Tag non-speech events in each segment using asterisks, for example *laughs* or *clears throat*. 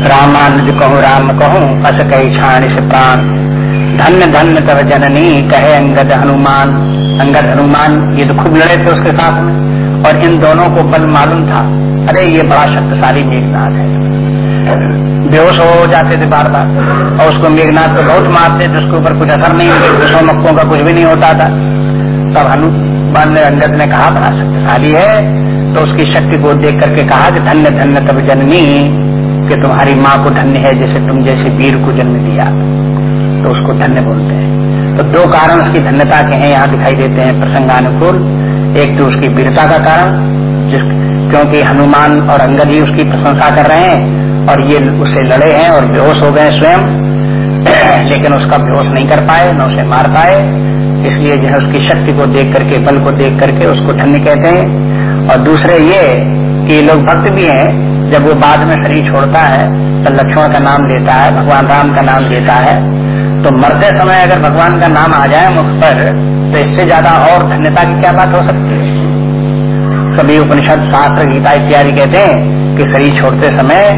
रामानुज कहूँ, राम कहूँ अस कही से प्राण। धन्य धन्य तब जननी, कहे अंगद हनुमान। अंगद हनुमान, ये तो खूब लड़े थे उसके साथ, और इन दोनों को बल मालूम था। अरे, ये बड़ा शक्तिशाली मेघनाथ है। बेहोश हो जाते थे बार बार और उसको मेघनाथ को बहुत मारते थे, उसके ऊपर कुछ असर नहीं होते दूसरों मक्कों का कुछ भी नहीं होता था। तब हनुमान ने अंगद ने कहा, बड़ा शक्तिशाली है। तो उसकी शक्ति को देख करके कहा कि धन्य धन्य तब जननी कि तुम्हारी माँ को धन्य है जैसे तुम जैसे वीर को जन्म दिया। तो उसको धन्य बोलते हैं। तो दो कारण उसकी धन्यता के हैं, यहाँ दिखाई देते हैं प्रसंगानुकूल। एक तो उसकी वीरता का कारण क्योंकि हनुमान और अंगद ही उसकी प्रशंसा कर रहे हैं और ये उसे लड़े हैं और बेहोश हो गए स्वयं। *clears throat* लेकिन उसका बेहोश नहीं कर पाए, न उसे मार पाए। इसलिए जो है उसकी शक्ति को देख करके, बल को देख करके उसको धन्य कहते हैं। और दूसरे ये कि लोग भक्त भी हैं जब वो बाद में शरीर छोड़ता है तो लक्ष्मण का नाम लेता है, भगवान राम का नाम लेता है। तो मरते समय अगर भगवान का नाम आ जाए मुख पर तो इससे ज़्यादा और धन्यता की क्या बात हो सकती है? सभी उपनिषद, शास्त्र, गीता इत्यादि कहते हैं कि शरीर छोड़ते समय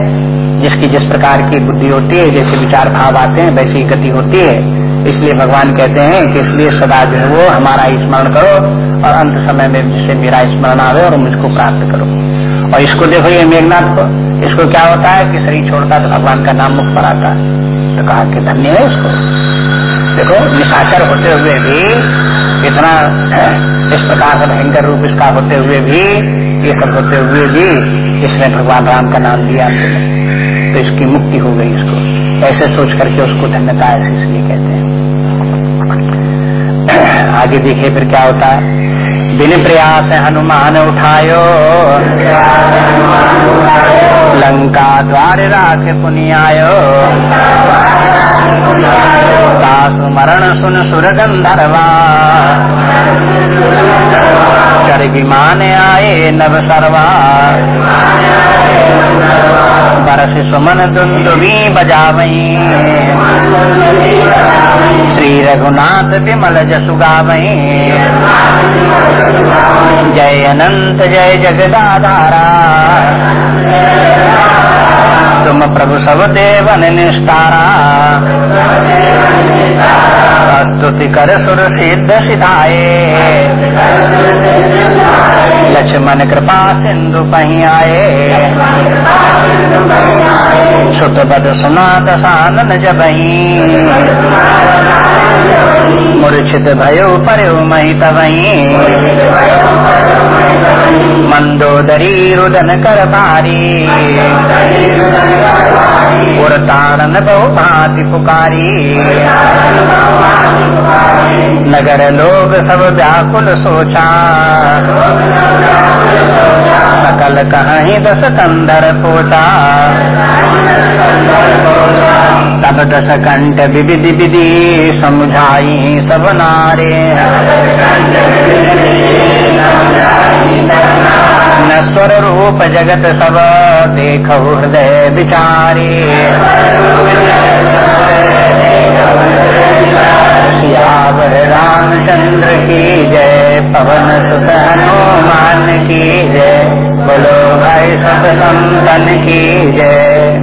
जिसकी जिस प्रकार की बुद्धि होती है, जैसे विचार भाव आते हैं, वैसी गति होती है। इसलिए भगवान कहते हैं कि इसलिए सदा जो वो हमारा स्मरण करो और अंत समय में जिसे मेरा स्मरण आवे और मुझको प्राप्त करो। और इसको देखो ये मेघनाथ को। इसको क्या होता है कि शरीर छोड़ता तो भगवान का नाम मुख पर आता है। तो कहा कि धन्य है उसको। देखो, निशाचर होते हुए भी इतना इस प्रकार से भयंकर रूप इसका होते हुए भी, ये सब होते हुए भी इसने भगवान राम का नाम लिया। तो इसकी मुक्ति हो गई इसको। ऐसे सोच करके उसको धन्यता ऐसे इसलिए कहते हैं। *clears throat* आगे देखिए फिर क्या होता है। बिन प्रयास हनुमान उठायो। लंका द्वार राख पुनियायो। सासु मरण सुन सुर गंधर्वा कर विमान आए नव सर्वा। बरस सुमन दुंदुबी बजावई। श्री रघुनाथ विमल जसु गावई। जय अनंत जय जगदाधारा। तुम प्रभु सब देवन निस्तारा स्तुति कर सुर सिद्ध सिधाए लक्ष्मण कृपा सिंधु पही आए सुत बद सुना दसानन जबही मूर्छित भयो पर्यो मही तवही मंदोदरी रुदन कर भारी और बहु भांति पुकारी नगर लोग सब व्याकुल सोचा सकल कहीं दस कंदर पोचा सब दस कंठ विविधि विधि समझाई सब नारे नस्वर रूप जगत सब देख हृदय विचारे। रामचंद्र की जय, पवन सुत हनुमान की जय, बोलो भाई सब संतन की जय।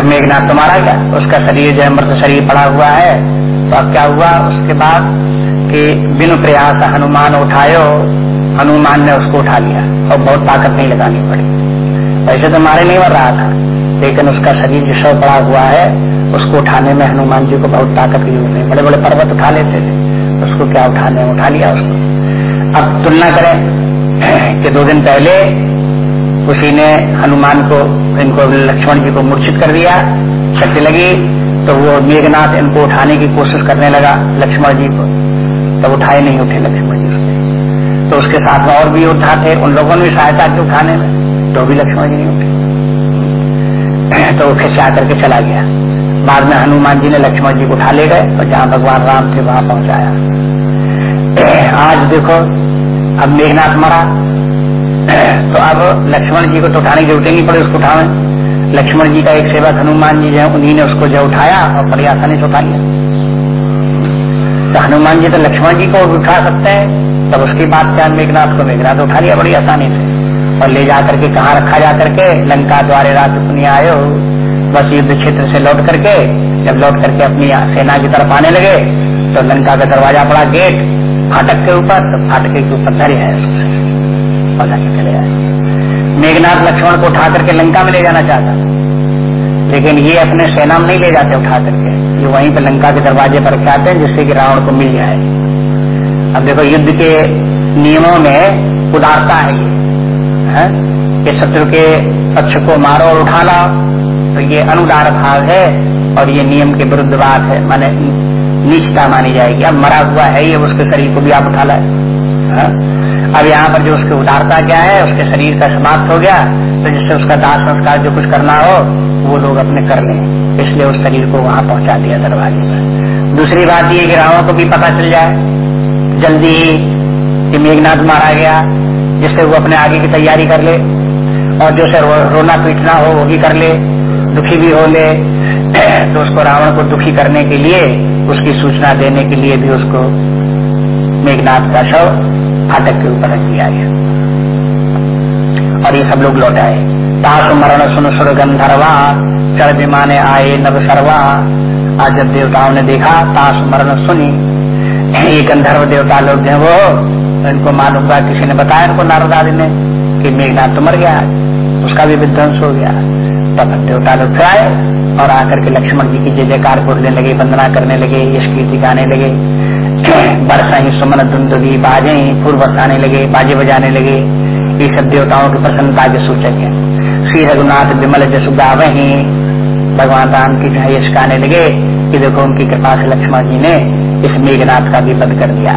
*clears throat* मेघनाथ तुम्हारा क्या? उसका शरीर जो मृत शरीर पड़ा हुआ है। तो अब क्या हुआ? उसके बाद कि बिनु प्रयास हनुमान उठायो हनुमान ने उसको उठा लिया और बहुत ताकत नहीं लगानी पड़ी। वैसे तो मारे नहीं मर रहा था, लेकिन उसका शरीर जो शव पड़ा हुआ है, उसको उठाने में हनुमान जी को बहुत ताकत की ज़रूरत नहीं। बड़े बड़े पर्वत उठा लेते थे, उसको क्या उठाने उठा लिया उसको। अब तुलना करें कि दो दिन पहले उसी ने हनुमान को, इनको लक्ष्मण जी को मूर्छित कर दिया, शक्ति लगी तो वो मेघनाथ इनको उठाने की कोशिश करने लगा लक्ष्मण जी को। तब उठाए नहीं उठे लक्ष्मण तो उसके साथ और भी योद्धा थे। उन लोगों ने भी सहायता की उठाने में तो भी लक्ष्मण जी नहीं उठे। *clears throat* तो वो खिंचा करके चला गया। बाद में हनुमान जी ने लक्ष्मण जी को उठा ले गए और जहाँ भगवान राम थे, वहाँ पहुँचाया। *clears throat* आज देखो, अब मेघनाथ मरा। *clears throat* तो अब लक्ष्मण जी को तो उठाने की ज़रूरत नहीं पड़े उसको उठावे लक्ष्मण जी का एक सेवक हनुमान जी जो उन्हीं ने उसको जो उठाया और बड़ी आसानी से उठा लिया तो हनुमान जी तो लक्ष्मण जी को उठा सकते हैं। तब उसकी बात क्या मेघनाथ को मेघनाथ उठा लिया बड़ी आसानी से। और ले जा करके कहा रखा जा करके? लंका द्वारे रात पुण्य आयो। बस युद्ध क्षेत्र से लौट करके, जब लौट करके अपनी सेना की तरफ़ आने लगे तो लंका का दरवाज़ा पड़ा गेट। फाटक के ऊपर तो फाटक के ऊपर धरे है। आए। मेघनाथ लक्ष्मण को उठा करके लंका में ले जाना चाहता लेकिन ये अपने सेना में नहीं ले जाते उठा करके। ये वहीं पर लंका के दरवाजे पर रखाते हैं, जिससे कि रावण को मिल जाए। अब देखो युद्ध के नियमों में उदारता है ये, है? कि शत्रु के पक्ष को मारो और उठा लाओ। तो ये अनुदार भाव है और ये नियम के विरुद्ध बात है। माने नीचता मानी जाएगी। अब मरा हुआ है ये, उसके शरीर को भी आप उठा लाए। अब यहाँ पर जो उसकी उदारता क्या है, उसके शरीर का समाप्त हो गया तो जिससे उसका दास संस्कार जो कुछ करना हो, वो लोग अपने कर लें। इसलिए उस शरीर को वहाँ पहुँचा दिया दरवाजे पर। दूसरी बात ये कि रावण को भी पता चल जाए। जल्दी कि मेघनाथ मारा गया जिससे वो अपने आगे की तैयारी कर ले और जो से रो, रोना पीटना हो वो भी कर ले दुखी भी हो ले। *clears throat* तो उसको रावण को दुखी करने के लिए उसकी सूचना देने के लिए भी उसको मेघनाथ का शव फाटक के ऊपर रख दिया गया। और ये सब लोग लौट आए। तास मरण सुन सुर गंधर्वा चढ़ विमाने आए नव सर्वा। आज जब देवताओं ने देखा तास मरण सुनी ये गंधर्व देवता लोग हैं वो। इनको मालूम हुआ, किसी ने बताया इनको नारद आदि ने कि मेघनाथ तो मर गया उसका भी विध्वंस हो गया तब देवता लोग फिर आए और आकर के लक्ष्मण जी की जय जयकार बोलने लगे, वंदना करने लगे, यश कीर्ति गाने लगे बरसा ही सुमन दुंदुगी बाजे ही फूल बरसाने लगे, बाजे बजाने लगे। ये सब देवताओं की प्रसन्नता के सूचक है। श्री रघुनाथ विमल जसु गावही भगवान राम की जो है यश गाने लगे कि देखो उनकी कृपा से लक्ष्मण जी ने इस मेघनाथ का भी वध कर दिया।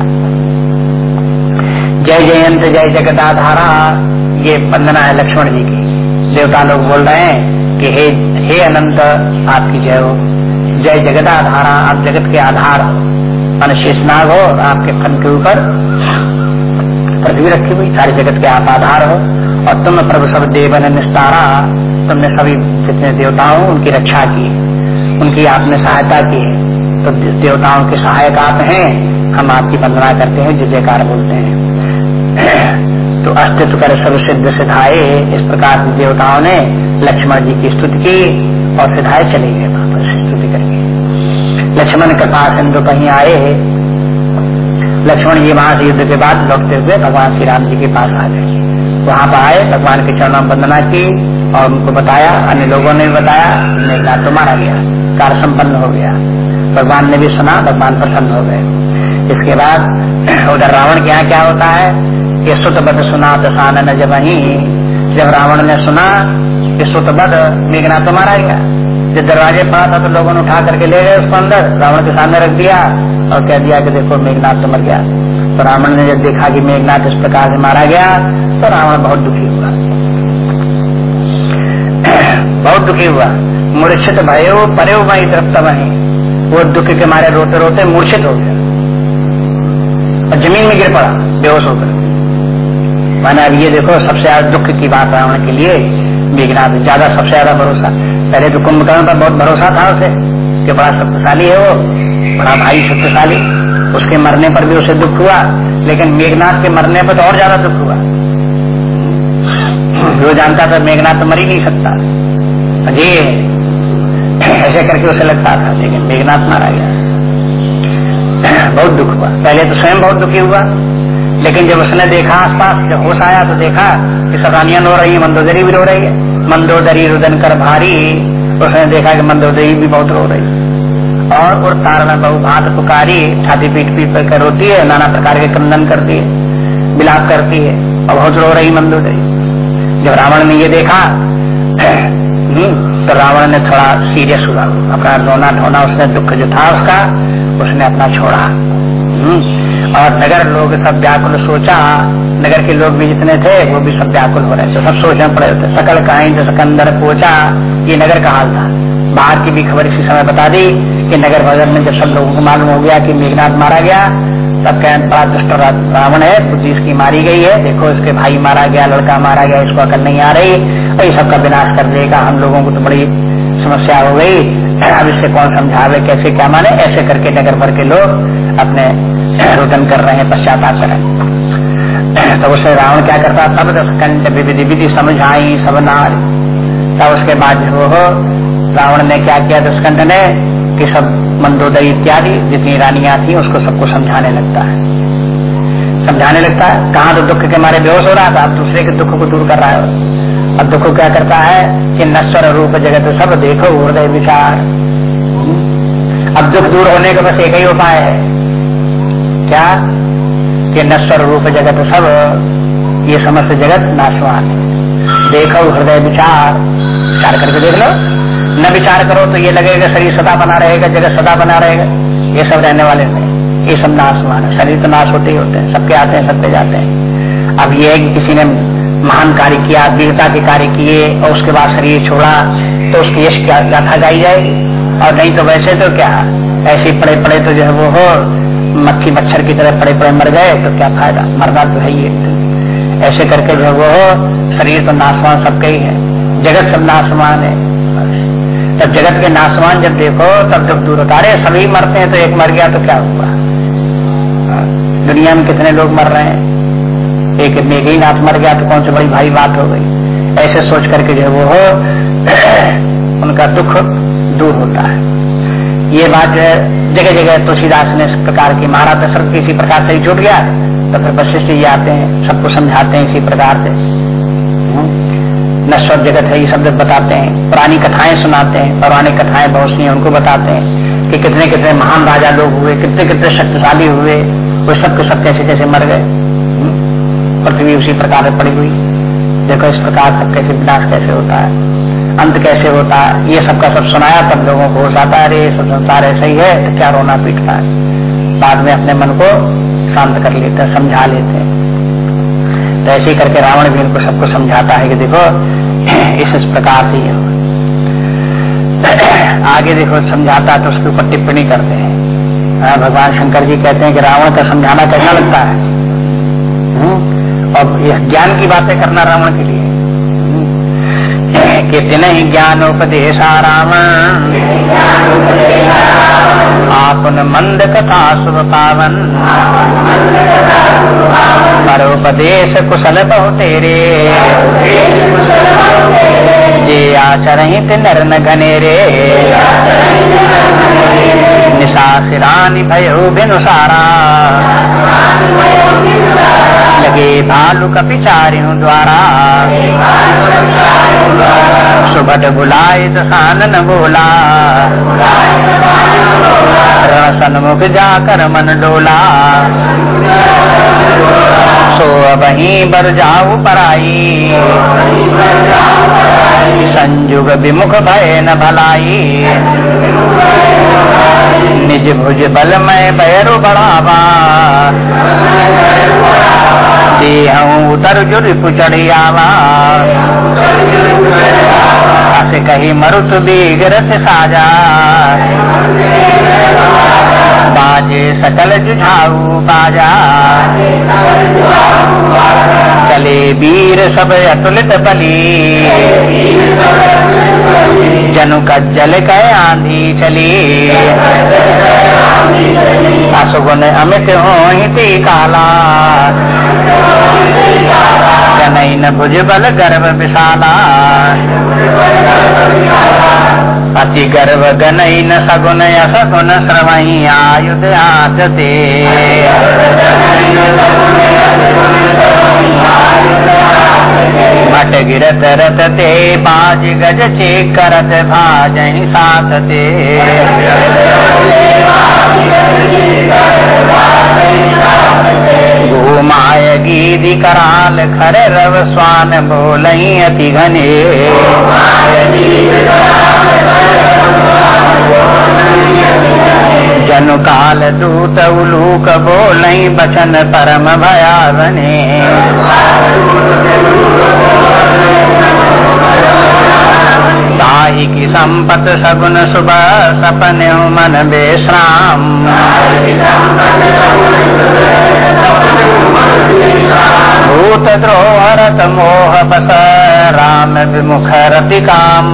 जय जयंत, जय जगदाधारा, ये वंदना है लक्ष्मण जी की। देवता लोग बोल रहे हैं कि हे हे अनंत, आपकी जय हो। जय जगदाधारा, आप जगत के आधार मान शेषनाग हो आपके फन के ऊपर पृथ्वी रखी हुई, सारे जगत के आप आधार हो। और तुम प्रभु सब देवन निस्तारा तुमने सभी जितने देवताओं उनकी रक्षा की उनकी आपने सहायता की तो देवताओं के सहायक आप हैं, हम आपकी वंदना करते हैं जय जयकार बोलते हैं। तो अस्तित्व कर सर्व सिद्ध सिधाए, इस प्रकार देवताओं ने लक्ष्मण जी की स्तुति की और सिधाए चले गए स्तुति करके। लक्ष्मण कृपा सिंधु कहीं आए, लक्ष्मण जी वहाँ युद्ध के बाद लौटते हुए भगवान श्री राम जी के पास आ गए। वहाँ पर आए, भगवान के चरणों वंदना की और उनको बताया, अन्य लोगों ने भी बताया मेघनाथ तो मारा गया कार्य संपन्न हो गया। भगवान ने भी सुना, भगवान प्रसन्न हो गए। इसके बाद उधर रावण के यहाँ क्या होता है? कि सुतबद सुना दशानन जब वही जब रावण ने सुना कि सुतबद मेघनाथ तो मारा गया जब दरवाजे पड़ा था तो लोगों ने उठा करके ले गए उसको अंदर। रावण के सामने रख दिया और कह दिया कि देखो, मेघनाथ तो मर गया। तो रावण ने जब देखा कि मेघनाथ इस प्रकार से मारा गया तो रावण बहुत दुखी हुआ। बहुत दुखी हुआ। मूर्छित भयो, परे वही तृप्त वही वो दुख के मारे रोते रोते मूर्छित हो गया। और ज़मीन में गिर पड़ा, बेहोश होकर। मैंने अब ये देखो, सबसे ज़्यादा दुख की बात रावण के लिए, मेघनाथ, ज़्यादा सबसे ज़्यादा भरोसा। पहले तो कुंभकर्ण पर बहुत भरोसा था उसे, कि बड़ा शक्तिशाली है वो, बड़ा भाई शक्तिशाली। उसके मरने पर भी उसे दुख हुआ, लेकिन मेघनाथ के मरने पर तो और ज़्यादा दुख हुआ। जो जानता था मेघनाथ तो मर ही नहीं सकता। जी ऐसे करके उसे लगता था, लेकिन मेघनाथ मारा गया। बहुत दुख हुआ। पहले तो स्वयं बहुत दुखी हुआ, लेकिन जब उसने देखा आसपास, जब होश आया तो देखा कि सरानियाँ रो रही है, मंदोदरी भी रो रही है। मंदोदरी रुदन कर भारी, उसने देखा कि मंदोदरी भी बहुत रो रही और उड़ तारण बहु भात पुकारी, छाती पीट पीट कर रोती है, नाना प्रकार के क्रंदन करती है बिलाप करती है, और बहुत रो रही मंदोदरी। जब रावण ने ये देखा तो रावण ने थोड़ा सीरियस हुआ। अपना रोना ढोना उसने दुख जो था उसका, उसने अपना छोड़ा। हम्म। और नगर लोग सब व्याकुल सोचा, नगर के लोग भी जितने थे, वो भी सब व्याकुल हो रहे थे। सब सोचने पड़े थे सकल कहीं सकंदर पहुँचा ये नगर का हाल था। बाहर की भी खबर इसी समय बता दी कि नगर भजन में जब सब लोगों को मालूम हो गया कि मेघनाथ मारा गया तब कह बड़ा दुष्ट रावण है बुद्धि इसकी मारी गई है। देखो, इसके भाई मारा गया, लड़का मारा गया, इसको अकल नहीं आ रही। और ये सबका विनाश कर देगा। हम लोगों को तो बड़ी समस्या हो गई। अब इससे कौन समझावे, कैसे, क्या माने? ऐसे करके नगर भर के लोग अपने रोदन कर रहे हैं, पश्चाताप कर तो उसे रावण क्या करता? तब दस कंठ विधि विधि समझाई, सब नारी। तब उसके बाद जो रावण ने क्या किया? दसकंठ ने कि सब मंदोदय इत्यादि, जितनी रानियाँ थी, उसको सबको समझाने लगता है। समझाने लगता है, कहाँ तो दुख के मारे बेहोश हो रहा था अब दूसरे के दुख को दूर कर रहा है। अब दुख क्या करता है कि नश्वर रूप जगत सब देखो, हृदय विचार। अब दुख दूर होने का बस एक ही उपाय है। क्या? कि नश्वर रूप जगत सब, ये समस्त जगत नाशवान है। देखो हृदय विचार। विचार करके देख लो। न विचार करो तो ये लगेगा शरीर सदा बना रहेगा, जगत सदा बना रहेगा। ये सब रहने वाले नहीं। ये सब नाशवान है। शरीर तो नाश होते ही होते हैं। सबके आते हैं, सबके जाते हैं। अब ये है कि किसी ने महान कार्य किया वीरता के कार्य किए और उसके बाद शरीर छोड़ा तो उसकी यश गाथा गाई जाएगी और नहीं तो वैसे तो क्या? ऐसे पड़े पड़े तो जो है वो हो, मक्खी मच्छर की तरह पड़े पड़े मर गए तो क्या फ़ायदा? मरना तो है ही ऐसे करके जो है वो शरीर तो नाशवान सबके ही है। जगत सब नाशवान है। तब जगत के नाशवान जब देखो, तब जब दूर होता अरे सभी मरते हैं तो एक मर गया तो क्या हुआ? दुनिया में कितने लोग मर रहे हैं? एक मेघी नाथ मर गया तो कौन सी बड़ी भारी बात हो गई? ऐसे सोच करके जो वो हो *clears throat* उनका दुख दूर होता है। ये बात जो है जगह जगह तुलसीदास ने इस प्रकार की, महाराज दशरथ इसी प्रकार से ही जुट गया। तो फिर वशिष्ठ जी आते हैं, सबको समझाते हैं इसी प्रकार से। नश्वर जगत है, ये शब्द बताते हैं। पुरानी कथाएँ सुनाते हैं, पौराणिक कथाएँ बहुत सी हैं, उनको बताते हैं कि कितने कितने महान राजा लोग हुए, कितने कितने शक्तिशाली हुए, वो सब के सब कैसे कैसे मर गए। हम्म? पृथ्वी उसी प्रकार से पड़ी हुई। देखो इस प्रकार सब कैसे विनाश कैसे होता है, अंत कैसे होता है, ये सबका सब सुनाया तब लोगों को जाता है, अरे सब संसार ऐसा ही है तो क्या रोना पीटता है। बाद में अपने मन को शांत कर लेते हैं, समझा लेते तो ऐसे करके रावण भी उनको सबको समझाता है कि देखो *coughs* इस प्रकार से *coughs* आगे देखो समझाता तो उसके ऊपर टिप्पणी करते हैं। हाँ, भगवान शंकर जी कहते हैं कि रावण का समझाना कैसा लगता है? हुँ? और यह ज्ञान की बातें करना रावण के लिए। हम्म? कि ही ज्ञान उपदेशा राम आपन मंद कथा शुभ पावन परोपदेश कुशल बहु तेरे। जे आचरहित नर न घनेरे। निशा सिरानी भयो बिनुसारा लगे भालू कपिचारियों द्वारा। सुभट बुलाए दसान न बोला। सन्मुख जाकर मन डोला। सो वही बर जाऊ पराई। संजुग विमुख भय न भलाई। निज भुज बल में बैरु बढ़ावा। देहूँ उतर जुर पुचड़ियावा से कही मरुत बीगरथ साजा। बाजे सकल जुझाऊ बाजा। चले वीर सब अतुलित बली। जनु कज्जल कह आंधी चली। असुगुन अमित हो काला। जनई न भुज बल गर्भ विशाला। अति गर्भ गनई न सगुन असगुन श्रवही आयुध आदते। भट गिरत रत ते बाज गज चे करत भाज साथ ते घूमाय गीदी कराल खर रव स्वान बोलई अति घने। जनु काल दूत उलूक बोलई बचन परम भयावने। ताही की संपत सगुन सुबह सपन मन बेश्राम। भूत द्रोहरत मोह बस राम विमुख रति काम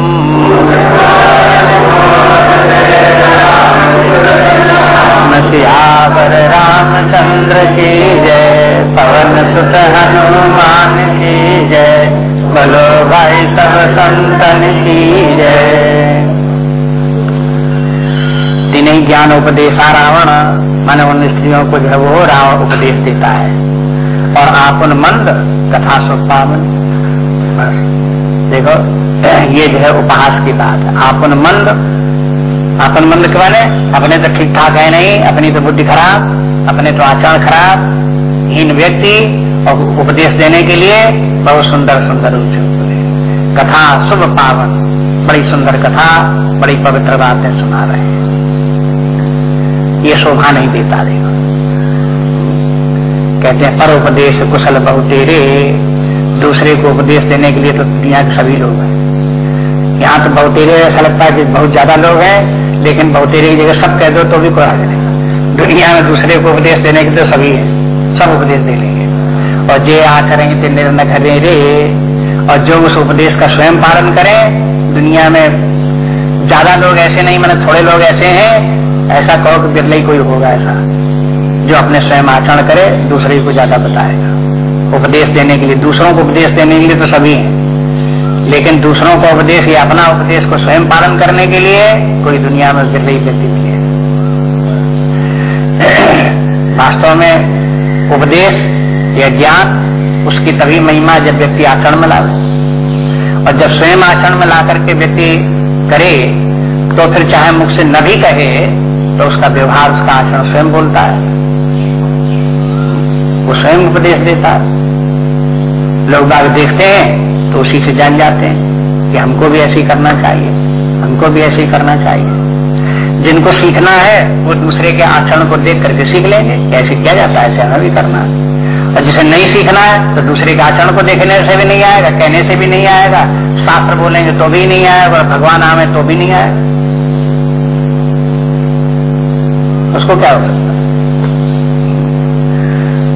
सियावर रामचंद्र की जय पवन सुत हनुमान की जय बोलो भाई सब संतन की जय तीन ही ज्ञान उपदेशा रावण मन उन स्त्रियों को जो है वो रावण उपदेश देता है। और आप उन मंद कथा सुपावन बस देखो, ये जो है उपहास की बात है। आप उन मंद, आपन मंद के माने अपने तो ठीक ठाक है नहीं, अपनी तो बुद्धि खराब, अपने तो आचरण खराब। हीन व्यक्ति और उपदेश देने के लिए बहुत सुंदर सुंदर कथा शुभ पावन, बड़ी सुंदर कथा, बड़ी पवित्र बातें सुना रहे हैं। ये शोभा नहीं देता देखो। कहते हैं पर उपदेश कुशल बहुतेरे। दूसरे को उपदेश देने के लिए तो दुनिया के सभी लोग हैं। यहाँ तो बहुतेरे ऐसा लगता है कि बहुत ज़्यादा लोग हैं, लेकिन बहुतेरे की जगह सब कह दो तो भी कोई आगे नहीं। दुनिया में दूसरे को उपदेश देने के तो सभी है, सब उपदेश दे लेंगे। और जे आ करेंगे तो निर्णय खरे रे। और जो उस उपदेश का स्वयं पालन करें, दुनिया में ज़्यादा लोग ऐसे नहीं मैंने थोड़े लोग ऐसे हैं, ऐसा कहो कि बिरला कोई होगा ऐसा। जो अपने स्वयं आचरण करे, दूसरे को ज़्यादा बताएगा। उपदेश देने के लिए, दूसरों को उपदेश देने के लिए तो सभी हैं। लेकिन दूसरों का उपदेश या अपना उपदेश को स्वयं पालन करने के लिए कोई दुनिया में रही व्यक्ति नहीं है। वास्तव में उपदेश या ज्ञान, उसकी तभी महिमा जब व्यक्ति आचरण में लावे। और जब स्वयं आचरण में ला करके व्यक्ति करे तो फिर चाहे मुख से न भी कहे तो उसका व्यवहार, उसका आचरण स्वयं बोलता है। वो स्वयं उपदेश देता। लोग बाग देखते हैं तो उसी से जान जाते हैं कि हमको भी ऐसे करना चाहिए, हमको भी ऐसे करना चाहिए। जिनको सीखना है, वो दूसरे के आचरण को देख करके सीख लेंगे कैसे किया जाता है, ऐसे हमें भी करना है। और जिसे नहीं सीखना है तो दूसरे के आचरण को देखने से भी नहीं आएगा, कहने से भी नहीं आएगा, शास्त्र बोलेंगे तो भी नहीं आएगा भगवान आवे तो भी नहीं आएगा। उसको क्या हो सकता है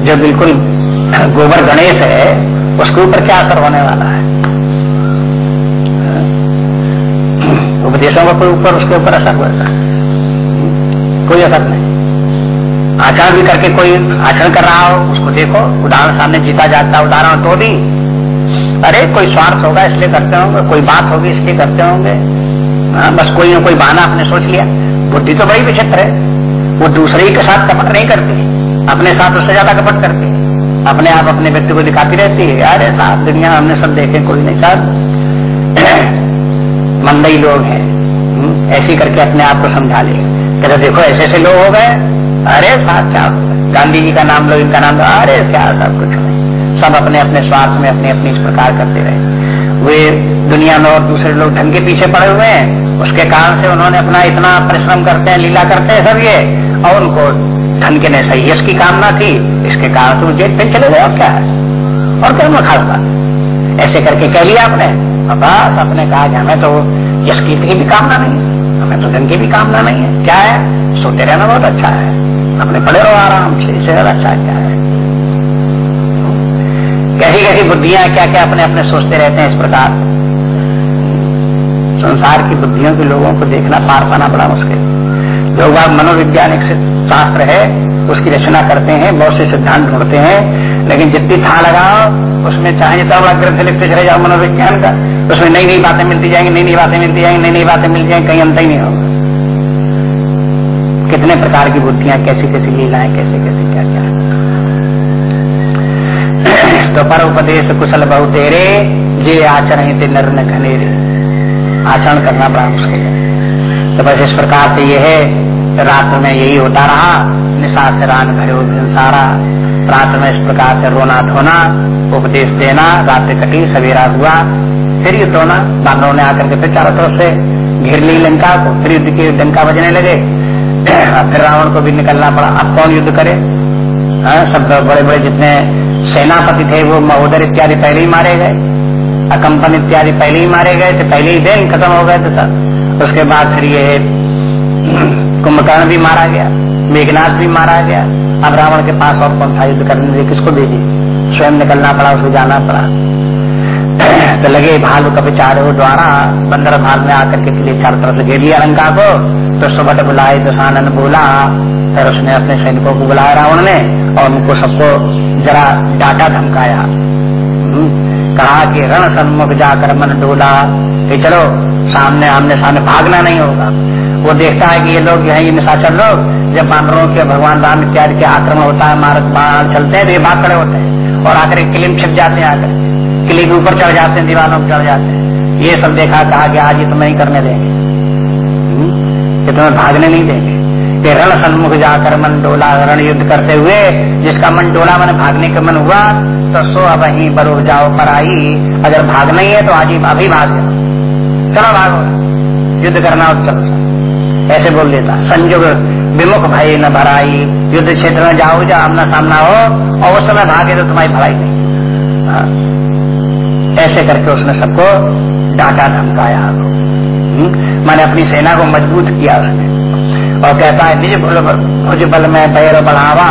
जो बिल्कुल गोबर गणेश है उसके ऊपर क्या असर होने वाला है? उपदेशों का कोई ऊपर उसके ऊपर असर होता है? कोई असर नहीं। आचरण भी करके कोई आचरण कर रहा हो उसको देखो उदाहरण सामने जीता जाता उदाहरण तो भी। अरे कोई स्वार्थ होगा इसलिए करते होंगे कोई बात होगी इसलिए करते होंगे। हाँ, बस कोई ना कोई बहाना आपने सोच लिया। बुद्धि तो बड़ी विचित्र है। वो दूसरे के साथ कपट नहीं करती। अपने साथ उससे ज़्यादा कपट करती अपने आप अपने व्यक्ति को दिखाती रहती है यार साथ दुनिया हमने सब देखे कोई नहीं साथ *clears throat* मंदई लोग हैं हम्म, ऐसी करके अपने आप को समझा ले। कहते देखो ऐसे ऐसे लोग हो गए। अरे साथ क्या गांधी जी का नाम लो इनका नाम लो। अरे क्या सब कुछ नहीं सब अपने अपने स्वार्थ में अपने अपने इस प्रकार करते रहे। वे दुनिया में और दूसरे लोग धन के पीछे पड़े हुए हैं। उसके कारण से उन्होंने अपना इतना परिश्रम करते हैं लीला करते हैं सब ये। और उनको धन के नहीं सही की कामना थी। इसके कारण तुम जेल पे चले गए, और क्या है? और क्या मैं खाता ऐसे करके कह लिया आपने। बस आपने कहा कि हमें तो यश की भी कामना नहीं है, हमें तो धन की भी कामना नहीं है। क्या है? सोते रहना बहुत अच्छा है। अपने पड़े रहो आराम से, इससे ज़्यादा अच्छा क्या है? कैसी कैसी बुद्धियाँ क्या क्या अपने अपने सोचते रहते हैं इस प्रकार? संसार की बुद्धियों के लोगों को देखना, पार पाना बड़ा मुश्किल। लोग आप मनोवैज्ञानिक शास्त्र है, उसकी रचना करते हैं, बहुत से सिद्धांत ढूंढते हैं, लेकिन जितनी था लगाओ, उसमें चाहे जितना बड़ा ग्रंथ लिखते चले जाओ मनोविज्ञान का, उसमें नई नई बातें मिलती जाएँगी नई नई बातें मिलती जाएँगी नई नई बातें मिल जाएँगी, कहीं अंत ही नहीं होगा। कितने प्रकार की बुद्धियाँ कैसी कैसी लीलाएँ कैसे कैसे क्या क्या तो पर उपदेश कुशल बहु तेरे जे आचरण थे नर घनेरे। आचरण करना बड़ा मुश्किल है। तो बस इस प्रकार से यह है रात में यही होता रहा निशा से रान भरे सारा रात में इस प्रकार से रोना धोना, उपदेश देना, रात कटी सवेरा हुआ, फिर युद्ध होना बानरों ने आकर के फिर चारों तरफ़ से घेर ली लंका को, फिर युद्ध के डंका बजने लगे। *clears throat* फिर रावण को भी निकलना पड़ा। अब कौन युद्ध करे? हाँ सब बड़े बड़े जितने सेनापति थे, वो महोदर इत्यादि पहले ही मारे गए। अकंपन इत्यादि पहले ही मारे गए थे, पहले ही दिन खत्म हो गए थे सब। उसके बाद फिर ये कुंभकर्ण भी मारा गया मेघनाथ भी मारा गया। अब रावण के पास और कौन सा युद्ध करने लिए किसको भेजे? स्वयं निकलना पड़ा उसको जाना पड़ा। *clears throat* तो लगे भालू का विचार हो द्वारा बंदर भाल में आकर के लिए चारों तरफ़ से घेर लिया लंका को। तो सुबह बुलाए तो सानन बोला फिर उसने अपने सैनिकों को बुलाया रावण ने और उनको सबको जरा डाटा धमकाया। हम्म, कहा कि रण सन्मुख जाकर मन डोला कि चलो सामने आमने सामने भागना नहीं होगा। वो देखता है कि ये लोग यहाँ ये निशाचर लोग जब बानरों के भगवान राम इत्यादि के आक्रमण होता है बाण चलते हैं तो ये भाग खड़े होते हैं। और आकर किले में छिप जाते हैं आकर। किले के ऊपर चढ़ जाते हैं दीवानों पर चढ़ जाते हैं। ये सब देखा कहा कि आज ये तुम्हें ही करने देंगे। हम्म, ये तुम्हें भागने नहीं देंगे। कि रण सन्मुख जाकर मन डोला रण युद्ध करते हुए जिसका मन डोला मन भागने का मन हुआ तो सो अब ही बरो जाओ पर आई। अगर भागना ही है तो आज ही अभी भाग जाओ। चलो भागो युद्ध करना हो चलो ऐसे बोल देता। संयोग विमुख भाई न भराई। युद्ध क्षेत्र में जाओ जा आमना सामना हो, और उस समय भागे तो तुम्हारी भलाई नहीं। हाँ। ऐसे करके उसने सबको डांटा, धमकाया हम्म। मैंने अपनी सेना को मज़बूत किया उसने। और कहता है, निज भुज बल में पैर बढ़ावा।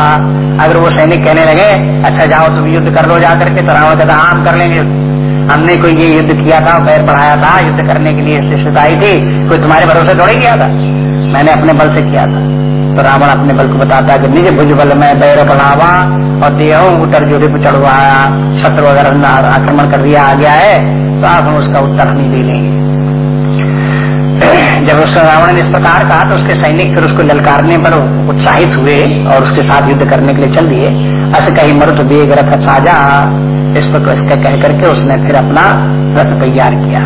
अगर वो सैनिक कहने लगे अच्छा जाओ तुम युद्ध कर लो जाकर के तो रावण कहता आम हम कर लेंगे। हमने कोई ये युद्ध किया था, पैर पढ़ाया था, युद्ध करने के लिए स्थिति आई थी, कोई तुम्हारे भरोसे थोड़ी किया था? मैंने अपने बल से किया था। तो रावण अपने बल को बताता कि निज भुज बल में बैर बढ़ावा और देहो, उतर जो रिप चढ़वाया शत्रु अगर आक्रमण कर दिया, आ गया है तो आप हम उसका उत्तर नहीं दे लेंगे *clears throat* जब उस रावण ने इस प्रकार कहा तो उसके सैनिक फिर उसको ललकारने पर उत्साहित हुए और उसके साथ युद्ध करने के लिए चल दिए। अस कहीं मरुत बेग रथ साजा इस पर इसका कह करके उसने फिर अपना रथ तैयार किया।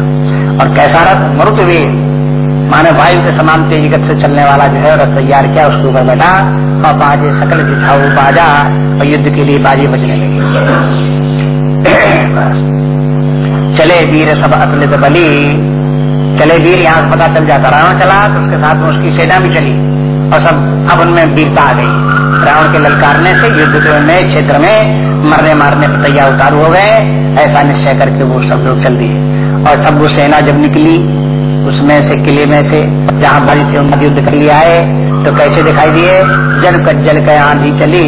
और कैसा रथ? मरुत वेग माने वायु के समान तेज गत से चलने वाला जो है रथ तैयार किया, उसके ऊपर बैठा और बाजे सकल बिछाऊ बाजा, और युद्ध के लिए बाजे बजने लगे। चले वीर सब अतुलित बली। चले वीर यहाँ पता चल जाता, रावण चला तो उसके साथ में उसकी सेना भी चली। और सब अब उनमें वीरता आ गई। रावण के ललकारने से युद्ध में क्षेत्र में मरने मारने पर तैयार उतारू हो गए। ऐसा निश्चय करके वो सब लोग चल दिए। और सब वो सेना जब निकली, उसमें से किले में से, जहाँ भरी थे, उनका युद्ध कर लिया आए तो कैसे दिखाई दिए? जल कज्जल का आंधी चली।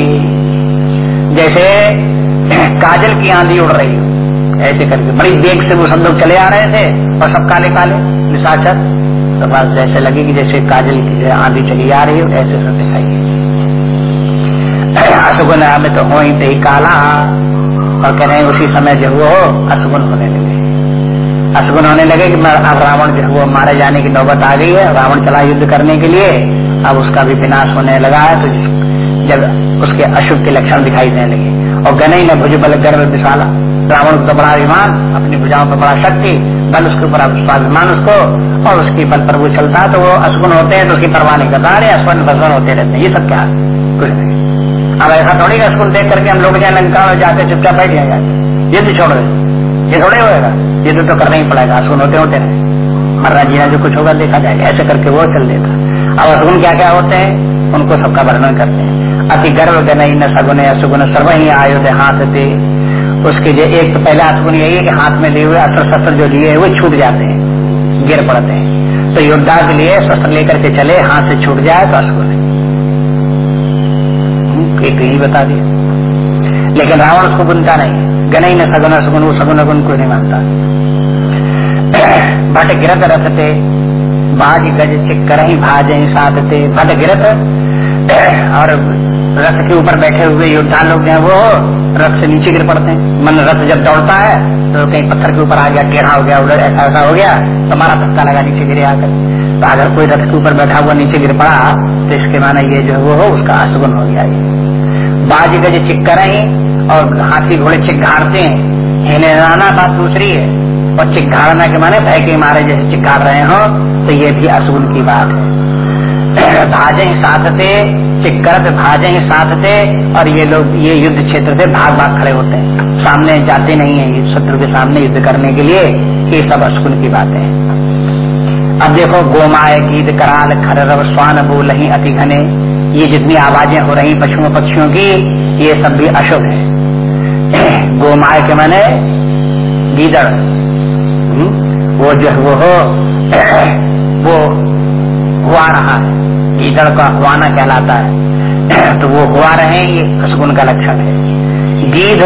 जैसे *clears throat* काजल की आंधी उड़ रही ऐसे करके बड़ी देख से वो सब लोग चले आ रहे थे, और सब काले काले निशाचर। तो बस जैसे लगे कि जैसे काजल की आंधी चली आ रही हो, ऐसे सब दिखाई अशुगुन में तो हो ही काला। और कह रहे हैं, उसी समय जो वो अशुगुन होने लगे। अशुगुन होने लगे कि अब रावण जो वो मारे जाने की नौबत आ गई है। रावण चला युद्ध करने के लिए। अब उसका भी विनाश होने लगा है तो जब उसके अशुभ के लक्षण दिखाई देने लगे। और गनई ने भुज बल गर्व विशाला। रावण का बड़ा अभिमान, अपनी भुजाओं पर बड़ा शक्ति, बल उसके ऊपर स्वाभिमान उसको और उसके बल पर चलता है तो वो अश्वन होते हैं तो उसकी परवाह नहीं करता। अरे अश्वन भस्वन होते रहते हैं। ये सब क्या? कुछ नहीं। अब ऐसा थोड़ी स्कूल देख करके हम लोग जाए लंका में जाके चुपचाप बैठ जाएगा। ये तो छोड़ ये थोड़े होगा ये तो, तो करना ही पड़ेगा। अश्वन होते होते रहे मरना जीना जो कुछ होगा देखा जाएगा। ऐसे करके वो चल देता। अब अशुन क्या क्या होते हैं? उनको सबका वर्णन करते हैं। अति गर्व गनई न सगुन अशुगुन सर्व ही आयुध हाथ दे उसके जो एक तो पहला अशुगुन यही है कि हाथ में लिए हुए अस्त्र शस्त्र जो लिए वो छूट जाते हैं। गिर पड़ते हैं। तो योद्धा के लिए शस्त्र लेकर के चले, हाथ से छूट जाए तो अशुगुन एक ही बता दिया। लेकिन रावण उसको बुनता नहीं। गन ही न सगुन सगुन वो सगुन गुन को नहीं मानता। *clears throat* भट गिरत रथते बाज गज चिक्कर ही भाज थे भट गिरत, *clears throat* और रथ के ऊपर बैठे हुए योद्धा लोग हैं वो। रथ से नीचे गिर पड़ते हैं। मन रथ जब दौड़ता है तो कहीं पत्थर के ऊपर आ गया टेढ़ा हो गया, उधर ऐसा ऐसा हो गया तो हमारा धक्का लगा नीचे गिरे आकर। तो अगर कोई रथ के ऊपर बैठा हुआ नीचे गिर पड़ा तो इसके माना ये जो वो हो, उसका आसुगन हो गया बाज गज चिक्कर और हाथी घोड़े चिक्घाड़ते हैं। हिनाना बात दूसरी है। और चिक्घाड़ना के माने भय के मारे जैसे चिक्घाड़ रहे हो तो ये भी असुगुन की बात है। भाजे साधते चिक्करत भाजे साधते और ये लोग ये युद्ध क्षेत्र से भाग भाग खड़े होते हैं। सामने जाते नहीं है शत्रु के सामने युद्ध करने के लिए ये सब अशकुन की बात है। अब देखो गोमाय गीत कराल खर रव स्वान बोल ही अति घने ये जितनी आवाज़ें हो रही पशुओं पक्षियों की ये सब भी अशुभ है। *clears throat* गोमाय के माने गीदड़। हम्म, वो जो वो हो *clears throat* वो हुआ रहा है। गीदड़ का हुआना कहलाता है। तो वो हुआ रहे, ये असगुन का लक्षण है। गीध,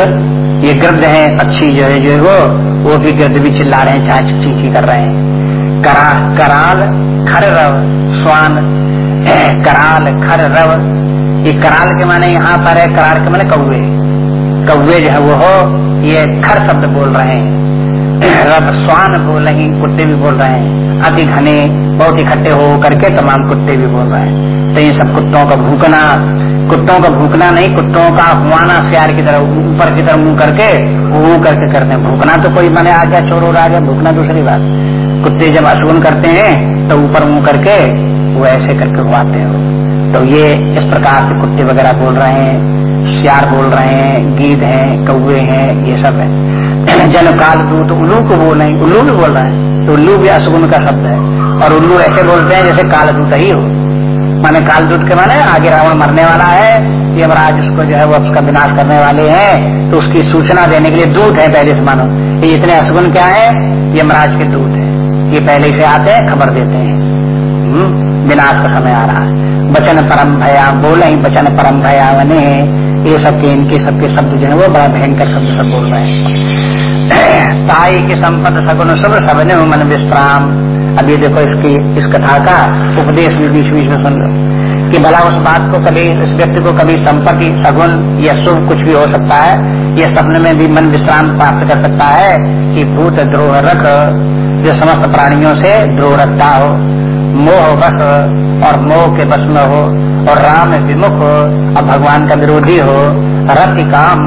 ये गिरद है अच्छी जो है जो है वो वो भी गिरद भी चिल्ला रहे हैं, चाहे चीखी कर रहे हैं। करा, कराल, खर, रव, स्वान। कराल, खर, रव, ये कराल के माने यहाँ पर है, कराल के माने कौए कौए जो है वो हो, ये खर शब्द बोल रहे हैं। रब स्वान बोल रही कुत्ते भी बोल रहे हैं। अति घने, बहुत इकट्ठे हो करके तमाम कुत्ते भी बोल रहे हैं। तो ये सब कुत्तों का भूकना कुत्तों का भूकना नहीं, कुत्तों का हुआना सियार की तरह, ऊपर की तरफ़ मुँह करके वो करके करते हैं। भूकना तो कोई मैंने आ गया चोर और आ गया भूकना दूसरी बात। कुत्ते जब अशुन करते हैं तो ऊपर मुँह करके, वो ऐसे करके हुआते हैं। तो ये इस प्रकार से कुत्ते वगैरह बोल रहे हैं। सियार बोल रहे हैं गीत हैं कौए हैं ये सब है। जन काल दूत उल्लू को बोल रहे उल्लू भी बोल रहे हैं। तो उल्लू भी अशुगुन का शब्द है। और उल्लू ऐसे बोलते हैं जैसे काल दूत ही हो। माने काल दूत के माने आगे रावण मरने वाला है यमराज उसको जो है वो उसका विनाश करने वाले हैं। तो उसकी सूचना देने के लिए दूत है पहले से मानो। ये इतने अशुगुन क्या है यमराज के दूत है। ये पहले से आते हैं खबर देते हैं। हम्म, विनाश का समय आ रहा है। बचन परम भया बोले वचन परम भया बने ये सबके इनके सबके शब्द जो है, वो बड़ा भयंकर शब्द सब बोल रहे हैं। *clears throat* ताई की संपद सगुन शुभ सबने मन विश्राम। ये देखो इसकी, इस कथा का उपदेश भी बीच बीच में सुन लो। कि भला उस बात को कभी इस व्यक्ति को कभी संपत्ति सगुन या शुभ कुछ भी हो सकता है यह सपने में भी मन विश्राम प्राप्त कर सकता है कि भूत द्रोह रख, जो समस्त प्राणियों से द्रोह रखता हो। मोह बस और मोह के बस में हो और राम विमुख हो और भगवान का विरोधी हो, रति काम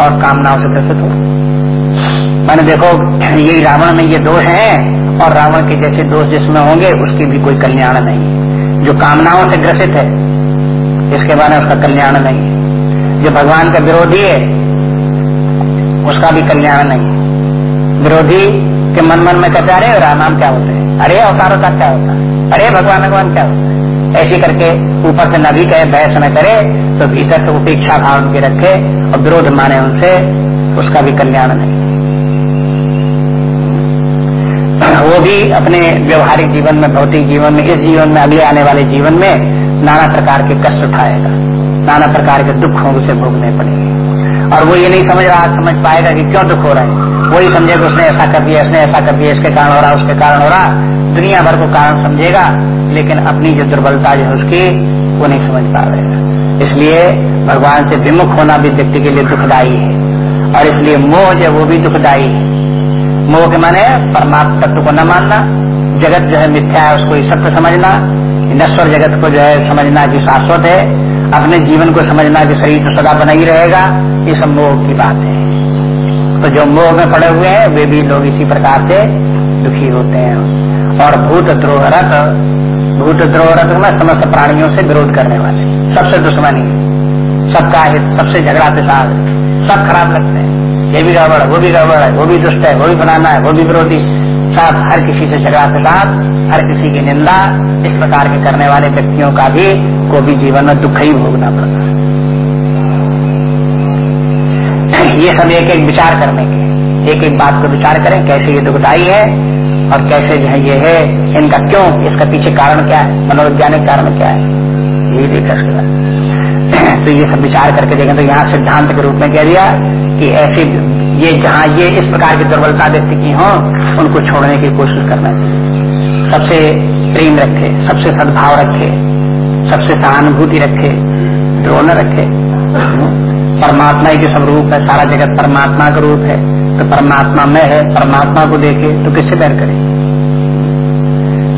और कामनाओं से ग्रसित हो। मैंने देखो, ये रावण में ये दोष है और रावण के जैसे दोष जिसमें होंगे, उसकी भी कोई कल्याण नहीं। जो कामनाओं से ग्रसित है, इसके बारे में उसका कल्याण नहीं। है जो भगवान का विरोधी है, उसका भी कल्याण नहीं। विरोधी के मन मन में कहते अरे राम क्या होते हैं? अरे अवतारों का क्या होता है? अरे भगवान भगवान, क्या होता है ऐसी करके ऊपर से नबी कहे बहस न करे तो भीतर से उपेक्षा भाव उनके रखे और विरोध माने उनसे, उसका भी कल्याण नहीं। वो भी अपने व्यवहारिक जीवन में, भौतिक जीवन में, इस जीवन में अगले आने वाले जीवन में नाना प्रकार के कष्ट उठाएगा। नाना प्रकार के दुख उसे भोगने पड़ेंगे। और वो ये नहीं समझ रहा, समझ पाएगा कि क्यों दुख हो रहा है। वही समझेगा उसने ऐसा कर दिया उसने ऐसा कर दिया, इसके कारण हो रहा, उसके कारण हो रहा। दुनिया भर को कारण समझेगा, लेकिन अपनी जो दुर्बलता जो है उसकी वो नहीं समझ पा रहे इसलिए भगवान से विमुख होना भी व्यक्ति के लिए दुखदायी है। और इसलिए मोह जो वो भी दुखदायी है। मोह के माने परमात्मा तत्व को न मानना, जगत जो है मिथ्या है उसको सत्य समझना, नश्वर जगत को जो है समझना की शाश्वत है, अपने जीवन को समझना कि शरीर तो सदा बना ही रहेगा, ये सब मोह की बात है। तो जो मोह में पड़े हुए हैं, वे भी लोग इसी प्रकार से दुखी होते हैं। और भूत द्रोहरत भूत द्रोहरत में समस्त प्राणियों से विरोध करने वाले। सबसे दुश्मनी, सबका हित, सबसे झगड़ा पिसाद सब खराब लगते हैं। ये भी गड़बड़, वो भी गड़बड़ है, वो भी दुष्ट है, वो भी बनाना है, वो भी विरोधी। सब, हर किसी से झगड़ा पिसाद हर किसी की निंदा, इस प्रकार के करने वाले व्यक्तियों का भी को भी जीवन में दुख ही भोगना पड़ता है। ये सब एक एक विचार करने के एक एक बात को विचार करें, कैसे ये दुखदाई है और कैसे जो है ये है? इनका क्यों? इसका पीछे कारण क्या है? मनोवैज्ञानिक कारण क्या है? ये देखा तो ये सब विचार करके देखें तो यहाँ सिद्धांत के रूप में कह दिया कि ऐसे ये जहाँ ये इस प्रकार की दुर्बलता व्यक्ति की हो, उनको छोड़ने की कोशिश करना चाहिए। सबसे प्रेम रखे, सबसे सद्भाव रखे, सबसे सहानुभूति रखे द्रोह न रखे। परमात्मा ही के सब रूप है, सारा जगत परमात्मा का रूप है। तो परमात्मा में है, परमात्मा को देखे तो किससे डर करे?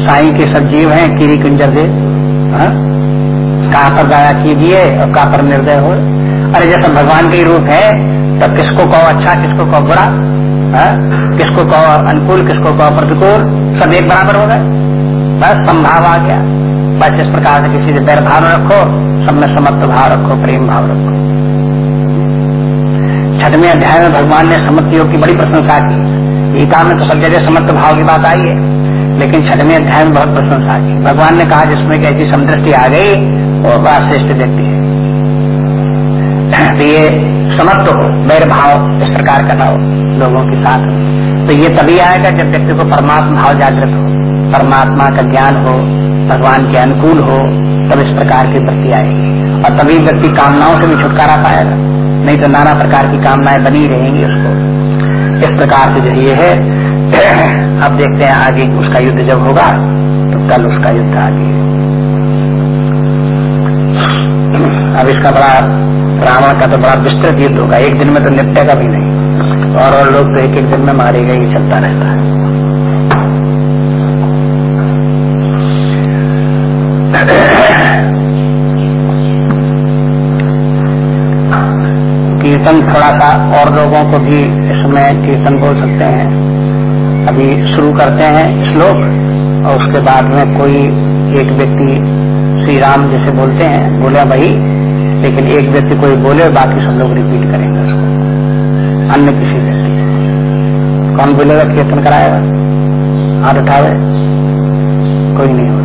साई के सब जीव है, कीरी कुंजर दे हाँ? कहाँ पर दया कीजिए और कहाँ पर निर्दय हो? अरे जैसा भगवान का रूप है, तब किसको कहो अच्छा किसको कहो बुरा? हाँ? किसको कहो अनुकूल, किसको कहो प्रतिकूल? सब एक बराबर हो गए। बस संभाव आ गया। बस इस प्रकार से किसी से बैर भाव रखो, सब में समत्व भाव रखो, प्रेम भाव रखो। छठवें अध्याय में भगवान ने समत्व योग की बड़ी प्रशंसा की। गीता में तो सब जगह समत्व भाव की बात आई है। लेकिन छठवें अध्याय में बहुत प्रशंसा की। भगवान ने कहा, जिसमें कि ऐसी समदृष्टि आ गई और बड़ा श्रेष्ठ व्यक्ति है। तो ये समत्व हो वैर भाव इस प्रकार का हो, लोगों के साथ। तो ये तभी आएगा जब व्यक्ति को परमात्मा भाव जागृत हो, परमात्मा का ज्ञान हो, भगवान के अनुकूल हो, तब इस प्रकार की वृत्ति आएगी। और तभी व्यक्ति कामनाओं से भी छुटकारा पाएगा। नहीं तो नाना प्रकार की कामनाएँ बनी रहेंगी उसको। इस प्रकार से जो ये है, *clears throat* अब देखते हैं आगे उसका युद्ध जब होगा तो कल उसका युद्ध आगे। अब इसका बड़ा रावण का तो बड़ा विस्तृत युद्ध होगा। एक दिन में तो निपटेगा भी नहीं। और और लोग तो एक एक दिन में मारे गए चलता रहता है। कीर्तन थोड़ा सा और लोगों को भी इसमें कीर्तन बोल सकते हैं। अभी शुरू करते हैं श्लोक, और उसके बाद में कोई एक व्यक्ति श्री राम जैसे बोलते हैं, बोले, भाई, लेकिन एक व्यक्ति कोई बोले, बाकी सब लोग रिपीट करेंगे उसको। अन्य किसी व्यक्ति कौन बोलेगा, कीर्तन कराएगा? हाथ उठावे। कोई नहीं हो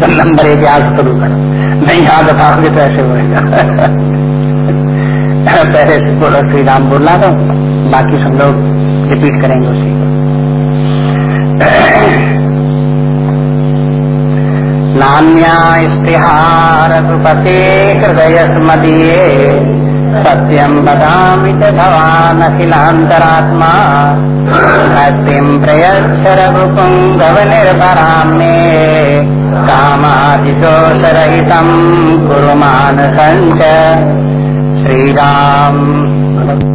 तो नंबर एक, याद शुरू करो। नहीं, हाथ उठाओगे तो ऐसे होएगा *laughs* *laughs* पहले श्री राम बोलना तो बाकी सब लोग रिपीट करेंगे उसी *clears throat* नान्या स्पृहारघुपते हृदय स्मदीये सत्यम बदामि च भवान् अखिलान्तरात्मा। भक्तिम् प्रयच्छ रघुपुङ्गव निर्भराम् मे कामादिदोषरहितम् कुरु मानसञ्च श्रीराम।